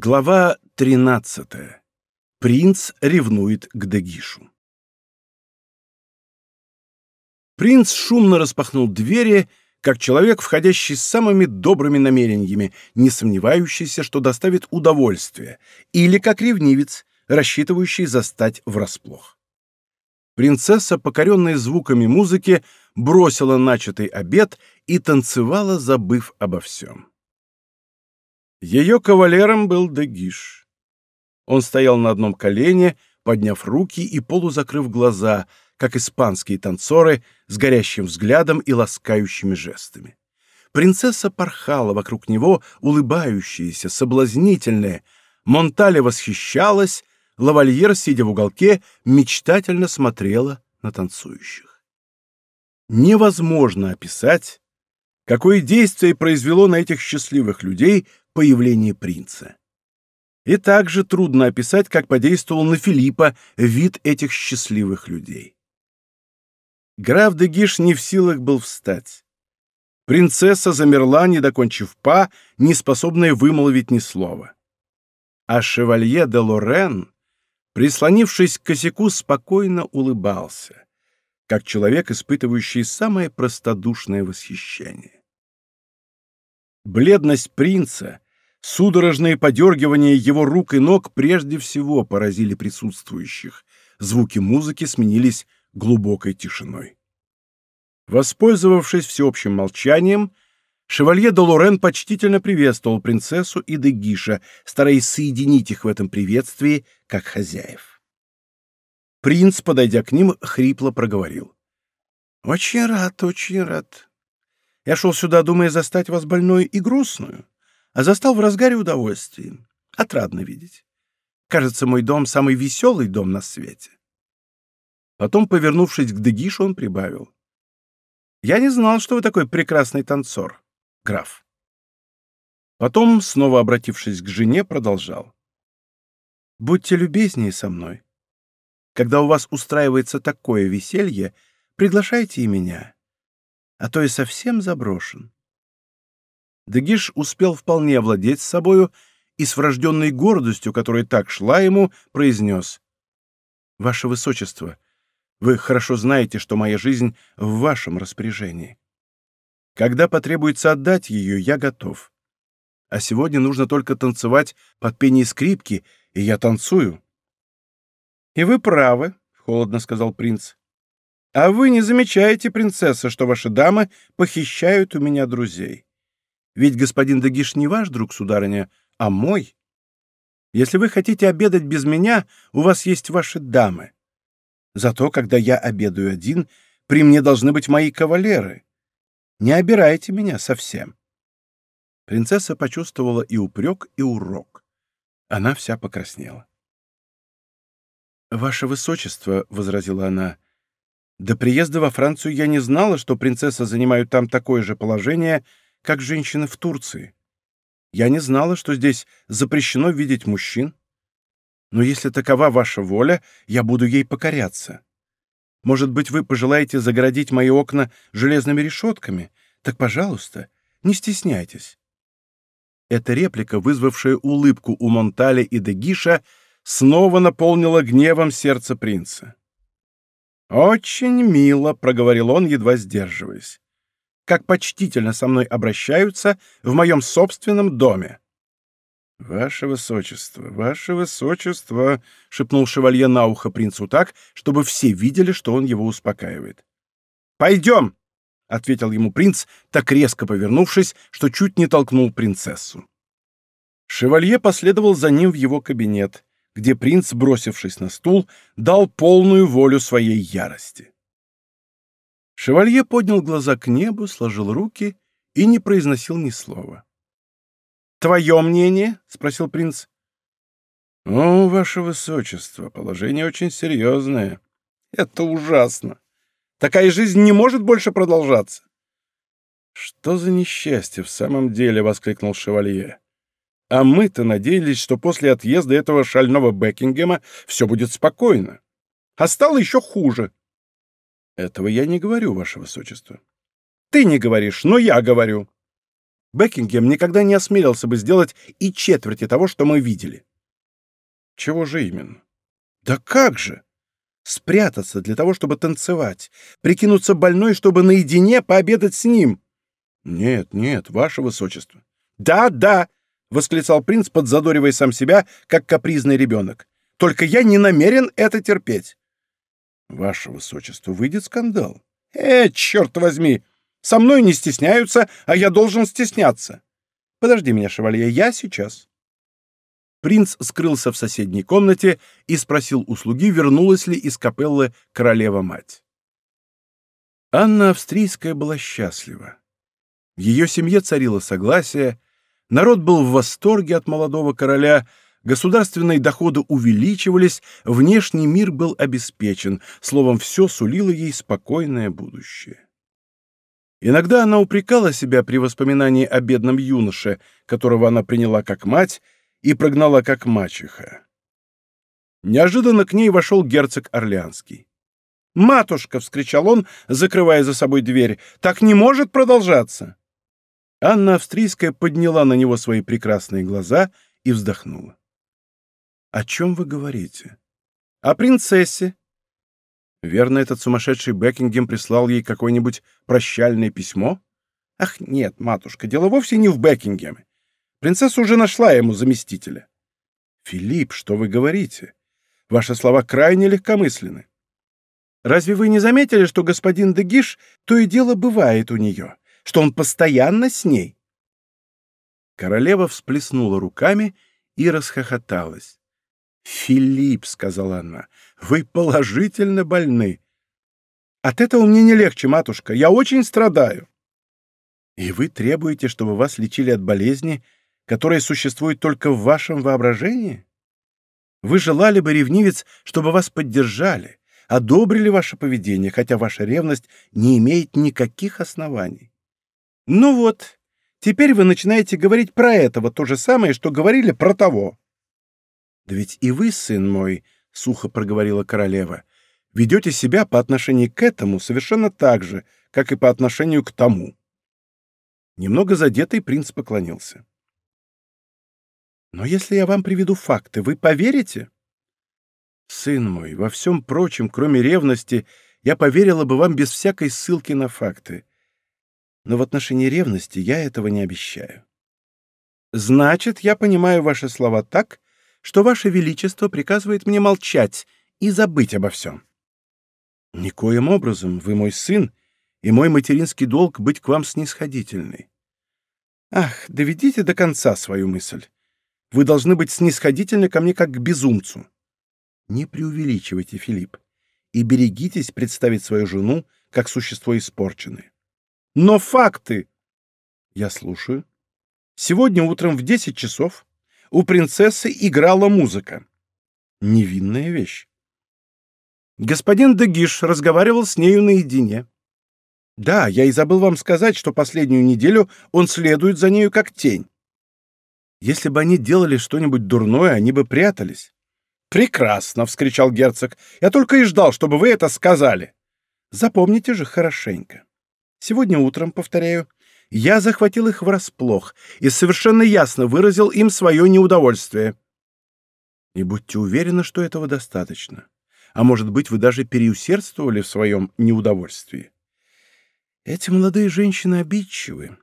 Глава 13. Принц ревнует к Дегишу. Принц шумно распахнул двери, как человек, входящий с самыми добрыми намерениями, не сомневающийся, что доставит удовольствие, или как ревнивец, рассчитывающий застать врасплох. Принцесса, покоренная звуками музыки, бросила начатый обед и танцевала, забыв обо всем. Ее кавалером был Дегиш. Он стоял на одном колене, подняв руки и полузакрыв глаза, как испанские танцоры с горящим взглядом и ласкающими жестами. Принцесса порхала вокруг него, улыбающаяся, соблазнительная. Монтале восхищалась, лавальер, сидя в уголке, мечтательно смотрела на танцующих. Невозможно описать, какое действие произвело на этих счастливых людей появление принца. И также трудно описать, как подействовал на Филиппа вид этих счастливых людей. Граф де Гиш не в силах был встать. Принцесса замерла, не докончив па, не способная вымолвить ни слова. А шевалье де Лорен, прислонившись к косяку, спокойно улыбался, как человек, испытывающий самое простодушное восхищение. Бледность принца Судорожные подергивания его рук и ног прежде всего поразили присутствующих. Звуки музыки сменились глубокой тишиной. Воспользовавшись всеобщим молчанием, шевалье Долорен почтительно приветствовал принцессу и Дегиша, стараясь соединить их в этом приветствии как хозяев. Принц, подойдя к ним, хрипло проговорил. «Очень рад, очень рад. Я шел сюда, думая застать вас больную и грустную а застал в разгаре удовольствия. Отрадно видеть. Кажется, мой дом — самый веселый дом на свете. Потом, повернувшись к Дегишу, он прибавил. «Я не знал, что вы такой прекрасный танцор, граф». Потом, снова обратившись к жене, продолжал. «Будьте любезнее со мной. Когда у вас устраивается такое веселье, приглашайте и меня, а то и совсем заброшен. Дегиш успел вполне овладеть собою и с врожденной гордостью, которая так шла ему, произнес. «Ваше Высочество, вы хорошо знаете, что моя жизнь в вашем распоряжении. Когда потребуется отдать ее, я готов. А сегодня нужно только танцевать под пение скрипки, и я танцую». «И вы правы», — холодно сказал принц. «А вы не замечаете, принцесса, что ваши дамы похищают у меня друзей?» Ведь господин Дагиш не ваш друг, сударыня, а мой. Если вы хотите обедать без меня, у вас есть ваши дамы. Зато, когда я обедаю один, при мне должны быть мои кавалеры. Не обирайте меня совсем. Принцесса почувствовала и упрек, и урок. Она вся покраснела. «Ваше Высочество», — возразила она, — «до приезда во Францию я не знала, что принцесса занимают там такое же положение, как женщины в Турции. Я не знала, что здесь запрещено видеть мужчин. Но если такова ваша воля, я буду ей покоряться. Может быть, вы пожелаете загородить мои окна железными решетками? Так, пожалуйста, не стесняйтесь». Эта реплика, вызвавшая улыбку у Монтале и Дегиша, снова наполнила гневом сердце принца. «Очень мило», — проговорил он, едва сдерживаясь как почтительно со мной обращаются в моем собственном доме. — Ваше Высочество, Ваше Высочество! — шепнул шевалье на ухо принцу так, чтобы все видели, что он его успокаивает. — Пойдем! — ответил ему принц, так резко повернувшись, что чуть не толкнул принцессу. Шевалье последовал за ним в его кабинет, где принц, бросившись на стул, дал полную волю своей ярости. Шевалье поднял глаза к небу, сложил руки и не произносил ни слова. «Твое мнение?» — спросил принц. «О, ваше высочество, положение очень серьезное. Это ужасно. Такая жизнь не может больше продолжаться». «Что за несчастье в самом деле?» — воскликнул шевалье. «А мы-то надеялись, что после отъезда этого шального Бекингема все будет спокойно. А стало еще хуже. Этого я не говорю, ваше высочество. Ты не говоришь, но я говорю. Бекингем никогда не осмелился бы сделать и четверти того, что мы видели. Чего же именно? Да как же? Спрятаться для того, чтобы танцевать, прикинуться больной, чтобы наедине пообедать с ним. Нет, нет, ваше высочество. Да, да, восклицал принц, подзадоривая сам себя, как капризный ребенок. Только я не намерен это терпеть. Ваше высочество, выйдет скандал. Э, черт возьми! Со мной не стесняются, а я должен стесняться. Подожди меня, шевалье, я сейчас. Принц скрылся в соседней комнате и спросил у слуги, вернулась ли из капеллы королева-мать. Анна Австрийская была счастлива. В ее семье царило согласие, народ был в восторге от молодого короля, государственные доходы увеличивались, внешний мир был обеспечен, словом, все сулило ей спокойное будущее. Иногда она упрекала себя при воспоминании о бедном юноше, которого она приняла как мать и прогнала как мачеха. Неожиданно к ней вошел герцог Орлеанский. «Матушка!» — вскричал он, закрывая за собой дверь. «Так не может продолжаться!» Анна Австрийская подняла на него свои прекрасные глаза и вздохнула. «О чем вы говорите?» «О принцессе», Верно, этот сумасшедший Бекингем прислал ей какое-нибудь прощальное письмо? Ах, нет, матушка, дело вовсе не в Бекингеме. Принцесса уже нашла ему заместителя. Филипп, что вы говорите? Ваши слова крайне легкомысленны. Разве вы не заметили, что господин Дегиш то и дело бывает у нее, что он постоянно с ней? Королева всплеснула руками и расхохоталась. «Филипп», — сказала она, — «вы положительно больны». «От этого мне не легче, матушка. Я очень страдаю». «И вы требуете, чтобы вас лечили от болезни, которая существует только в вашем воображении? Вы желали бы, ревнивец, чтобы вас поддержали, одобрили ваше поведение, хотя ваша ревность не имеет никаких оснований. Ну вот, теперь вы начинаете говорить про этого то же самое, что говорили про того. «Да ведь и вы, сын мой, — сухо проговорила королева, — ведете себя по отношению к этому совершенно так же, как и по отношению к тому». Немного задетый принц поклонился. «Но если я вам приведу факты, вы поверите?» «Сын мой, во всем прочем, кроме ревности, я поверила бы вам без всякой ссылки на факты. Но в отношении ревности я этого не обещаю». «Значит, я понимаю ваши слова так, что Ваше Величество приказывает мне молчать и забыть обо всем. Никоим образом, вы мой сын, и мой материнский долг быть к вам снисходительный. Ах, доведите до конца свою мысль. Вы должны быть снисходительны ко мне как к безумцу. Не преувеличивайте, Филипп, и берегитесь представить свою жену как существо испорченное. Но факты! Я слушаю. Сегодня утром в десять часов у принцессы играла музыка. Невинная вещь. Господин Дегиш разговаривал с нею наедине. Да, я и забыл вам сказать, что последнюю неделю он следует за нею как тень. Если бы они делали что-нибудь дурное, они бы прятались. «Прекрасно!» — вскричал герцог. «Я только и ждал, чтобы вы это сказали. Запомните же хорошенько. Сегодня утром, повторяю, я захватил их врасплох и совершенно ясно выразил им свое неудовольствие. И будьте уверены, что этого достаточно. А может быть, вы даже переусердствовали в своем неудовольствии. Эти молодые женщины обидчивы.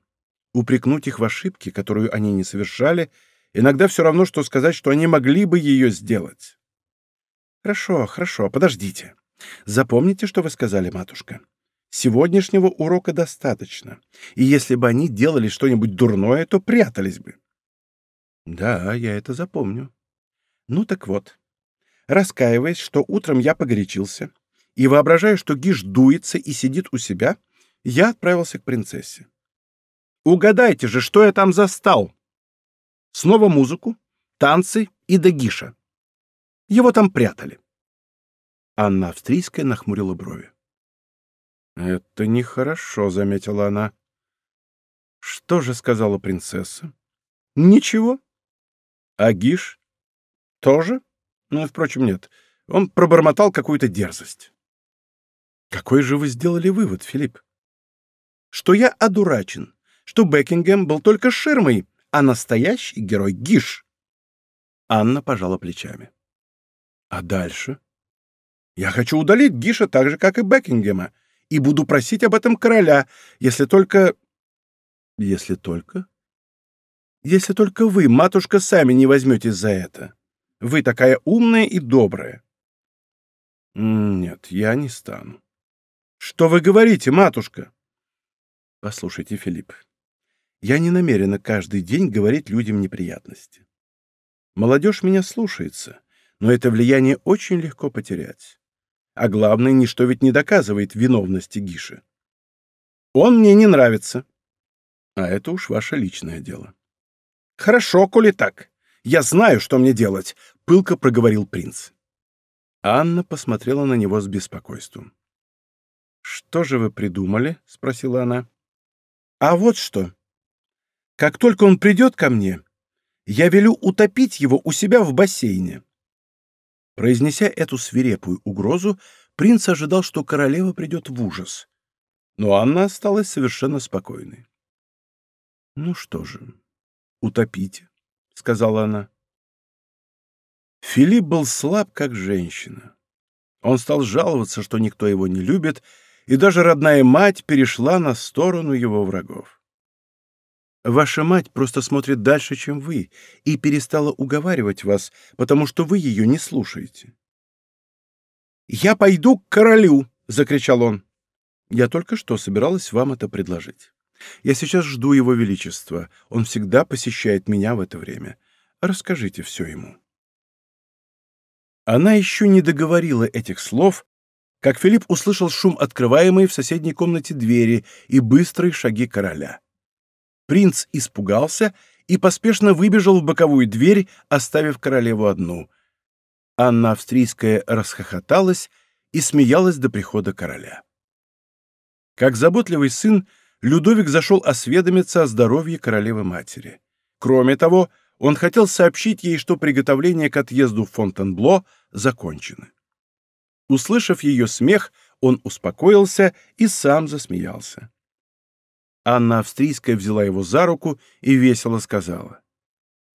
Упрекнуть их в ошибке, которую они не совершали, иногда все равно, что сказать, что они могли бы ее сделать. Хорошо, хорошо, подождите. Запомните, что вы сказали, матушка. Сегодняшнего урока достаточно, и если бы они делали что-нибудь дурное, то прятались бы. Да, я это запомню. Ну так вот, раскаиваясь, что утром я погорячился, и воображая, что Гиш дуется и сидит у себя, я отправился к принцессе. Угадайте же, что я там застал? Снова музыку, танцы и Дагиша. Его там прятали. Анна Австрийская нахмурила брови. «Это нехорошо», — заметила она. «Что же сказала принцесса?» «Ничего». «А Гиш?» «Тоже?» «Ну, впрочем, нет. Он пробормотал какую-то дерзость». «Какой же вы сделали вывод, Филипп?» «Что я одурачен, что Бекингем был только ширмой, а настоящий герой Гиш. Анна пожала плечами. А дальше? Я хочу удалить Гиша так же, как и Бекингема, и буду просить об этом короля, если только... Если только? Если только вы, матушка, сами не возьметесь за это. Вы такая умная и добрая. Нет, я не стану. Что вы говорите, матушка? Послушайте, Филипп, я не намерена каждый день говорить людям неприятности. Молодежь меня слушается, но это влияние очень легко потерять. А главное, ничто ведь не доказывает виновности Гиши. Он мне не нравится. А это уж ваше личное дело. Хорошо, коли так. Я знаю, что мне делать, — пылко проговорил принц. Анна посмотрела на него с беспокойством. «Что же вы придумали?» — спросила она. «А вот что. Как только он придет ко мне, я велю утопить его у себя в бассейне. Произнеся эту свирепую угрозу, принц ожидал, что королева придет в ужас. Но Анна осталась совершенно спокойной. «Ну что же, утопите», — сказала она. Филипп был слаб, как женщина. Он стал жаловаться, что никто его не любит, и даже родная мать перешла на сторону его врагов. Ваша мать просто смотрит дальше, чем вы, и перестала уговаривать вас, потому что вы ее не слушаете. «Я пойду к королю!» — закричал он. «Я только что собиралась вам это предложить. Я сейчас жду его величества. Он всегда посещает меня в это время. Расскажите все ему». Она еще не договорила этих слов, как Филипп услышал шум открываемой в соседней комнате двери и быстрые шаги короля. Принц испугался и поспешно выбежал в боковую дверь, оставив королеву одну. Анна Австрийская расхохоталась и смеялась до прихода короля. Как заботливый сын, Людовик зашел осведомиться о здоровье королевы-матери. Кроме того, он хотел сообщить ей, что приготовления к отъезду в Фонтенбло закончены. Услышав ее смех, он успокоился и сам засмеялся. Анна Австрийская взяла его за руку и весело сказала.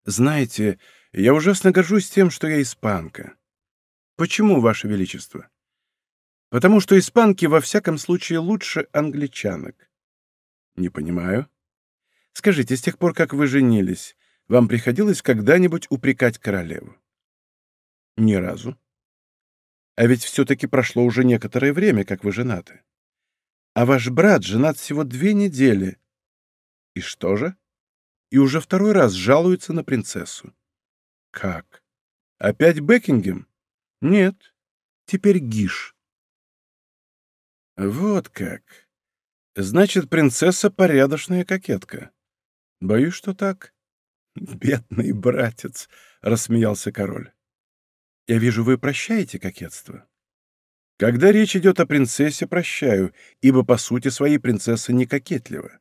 «Знаете, я ужасно горжусь тем, что я испанка. Почему, Ваше Величество? Потому что испанки во всяком случае лучше англичанок. Не понимаю. Скажите, с тех пор, как вы женились, вам приходилось когда-нибудь упрекать королеву? Ни разу. А ведь все-таки прошло уже некоторое время, как вы женаты. А ваш брат женат всего две недели. И что же? И уже второй раз жалуется на принцессу. Как? Опять Бекингем? Нет. Теперь Гиш. Вот как. Значит, принцесса порядочная кокетка. Боюсь, что так. Бедный братец, рассмеялся король. Я вижу, вы прощаете кокетство. Когда речь идет о принцессе, прощаю, ибо по сути своей принцесса не кокетлива.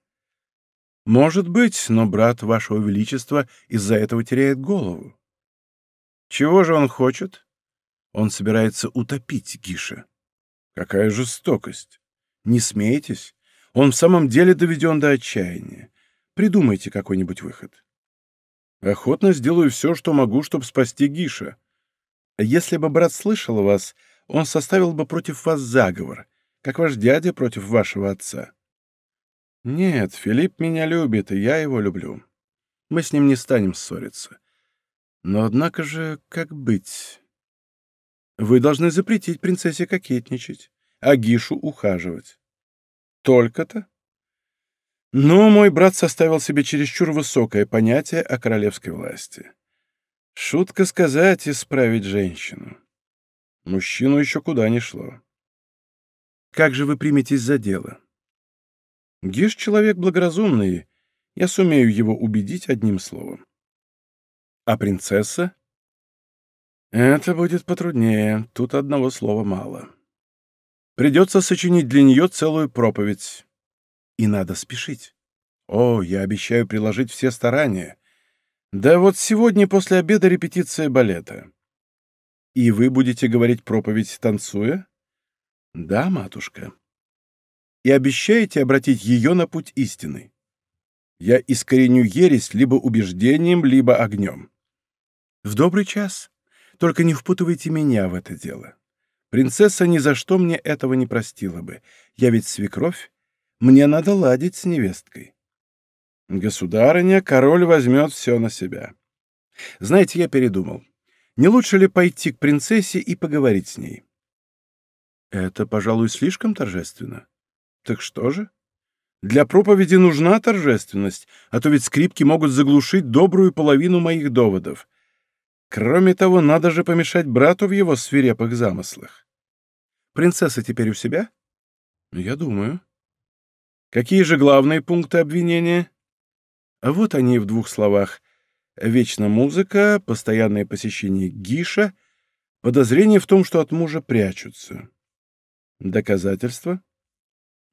Может быть, но брат вашего величества из-за этого теряет голову. Чего же он хочет? Он собирается утопить Гиша. Какая жестокость! Не смейтесь. Он в самом деле доведен до отчаяния. Придумайте какой-нибудь выход. Охотно сделаю все, что могу, чтобы спасти Гиша. Если бы брат слышал вас, он составил бы против вас заговор, как ваш дядя против вашего отца. Нет, Филипп меня любит, и я его люблю. Мы с ним не станем ссориться. Но однако же, как быть? Вы должны запретить принцессе кокетничать, а Гишу ухаживать. Только-то? Но мой брат составил себе чересчур высокое понятие о королевской власти. Шутка сказать, исправить женщину. Мужчину еще куда не шло. Как же вы приметесь за дело? Гиш человек благоразумный, я сумею его убедить одним словом. А принцесса? Это будет потруднее, тут одного слова мало. Придется сочинить для нее целую проповедь. И надо спешить. О, я обещаю приложить все старания. Да вот сегодня после обеда репетиция балета. И вы будете говорить проповедь, танцуя? Да, матушка. И обещаете обратить ее на путь истины? Я искореню ересь либо убеждением, либо огнем. В добрый час. Только не впутывайте меня в это дело. Принцесса ни за что мне этого не простила бы. Я ведь свекровь. Мне надо ладить с невесткой. Государыня, король возьмет все на себя. Знаете, я передумал. Не лучше ли пойти к принцессе и поговорить с ней? Это, пожалуй, слишком торжественно. Так что же? Для проповеди нужна торжественность, а то ведь скрипки могут заглушить добрую половину моих доводов. Кроме того, надо же помешать брату в его свирепых замыслах. Принцесса теперь у себя? Я думаю. Какие же главные пункты обвинения? Вот они в двух словах. Вечно музыка, постоянное посещение Гиша, подозрение в том, что от мужа прячутся. Доказательства?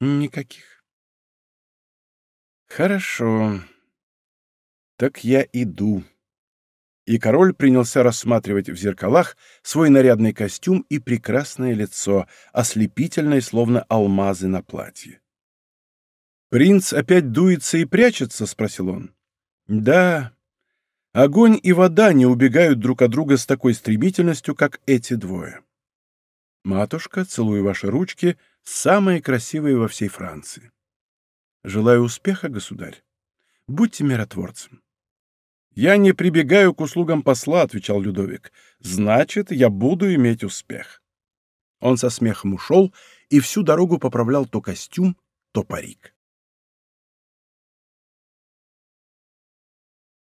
Никаких. Хорошо. Так я иду. И король принялся рассматривать в зеркалах свой нарядный костюм и прекрасное лицо, ослепительное, словно алмазы на платье. «Принц опять дуется и прячется?» — спросил он. «Да. Огонь и вода не убегают друг от друга с такой стремительностью, как эти двое. Матушка, целую ваши ручки, самые красивые во всей Франции». Желаю успеха, государь. Будьте миротворцем. Я не прибегаю к услугам посла, отвечал Людовик. Значит, я буду иметь успех. Он со смехом ушел и всю дорогу поправлял то костюм, то парик.